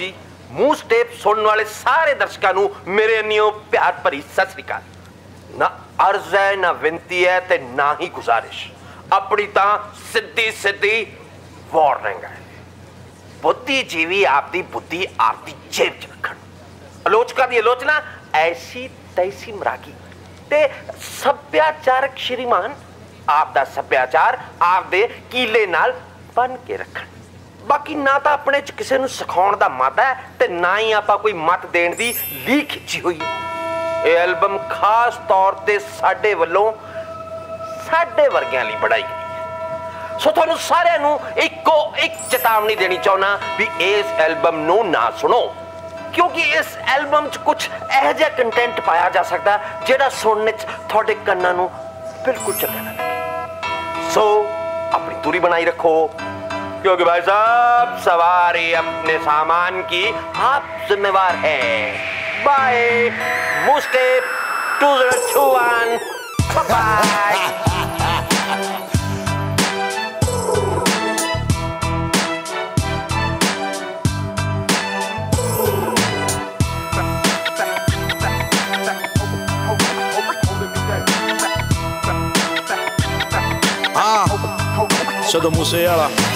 ਜੀ, ਮੂੰਹ ਸਟੇਪ ਸੁਣਨ ਵਾਲੇ ਸਾਰੇ ਦਰਸ਼ਕਾਂ ਨੂੰ ਮੇਰੇ ਅੰਨਿਓ ਪਿਆਰ ਭਰੀ ਸਤਿ ਸ੍ਰੀ ਅਕਾਲ। ਨਾ ਅਰਜ਼ ਹੈ, ਨਾ ਬੇਨਤੀ ਹੈ ਤੇ ਨਾ ਹੀ ਗੁਜ਼ਾਰਿਸ਼। ਆਪਣੀ ਤਾਂ ਸਿੱਧੀ ਸਿੱਧੀ ਵਾਰਨਿੰਗ ਹੈ। ਬੁੱਧੀਜੀਵੀ ਆਪਦੀ ਬੁੱਧੀ ਆਪਦੀ ਜੇਬ 'ਚ ਰੱਖਣ। ਆਲੋਚਕਾਂ ਦੀ ਆਲੋਚਨਾ ਐਸੀ ਤੈਸੀ ਮਰਾਗੀ। ਤੇ ਸੱਭਿਆਚਾਰਕ ਸ਼੍ਰੀਮਾਨ, ਆਪ ਦਾ ਸੱਭਿਆਚਾਰ ਆਪਦੇ ਕੀਲੇ ਨਾਲ ਬਨ ਕੇ ਰੱਖਣ। ਬਾਕੀ ਨਾ ਤਾਂ ਆਪਣੇ ਚ ਕਿਸੇ ਨੂੰ ਸਿਖਾਉਣ ਦਾ ਮਤ ਹੈ ਤੇ ਨਾ ਹੀ ਆਪਾਂ ਕੋਈ ਮਤ ਦੇਣ ਦੀ ਲੀਹ ਖਿੱਚੀ ਹੋਈ ਇਹ ਐਲਬਮ ਖਾਸ ਤੌਰ ਤੇ ਸਾਡੇ ਵੱਲੋਂ ਸਾਡੇ ਵਰਗਿਆਂ ਲਈ ਬਣਾਈ ਗਈ ਸੋ ਤੁਹਾਨੂੰ ਸਾਰਿਆਂ ਨੂੰ ਇੱਕੋ ਇੱਕ ਚੇਤਾਵਨੀ ਦੇਣੀ ਚਾਹੁੰਨਾ ਵੀ ਇਸ ਐਲਬਮ ਨੂੰ ਨਾ ਸੁਣੋ, ਕਿਉਂਕਿ ਇਸ ਐਲਬਮ 'ਚ ਕੁਝ ਇਹੋ ਜਿਹਾ ਕੰਟੈਂਟ ਪਾਇਆ ਜਾ ਸਕਦਾ ਜਿਹੜਾ ਸੁਣਨ 'ਚ ਤੁਹਾਡੇ ਕੰਨਾਂ ਨੂੰ ਬਿਲਕੁਲ ਚੰਗਾ ਨਾ ਲੱਗੇ। ਸੋ ਆਪਣੀ ਦੂਰੀ ਬਣਾਈ ਰੱਖੋ क्योंकि भाई साहब, सवारी अपने सामान की आप जिम्मेवार है by मुस्टेप two two one by Sado Museyala.